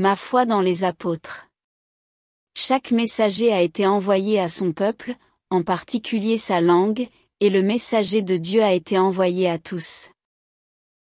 Ma foi dans les apôtres. Chaque messager a été envoyé à son peuple, en particulier sa langue, et le messager de Dieu a été envoyé à tous.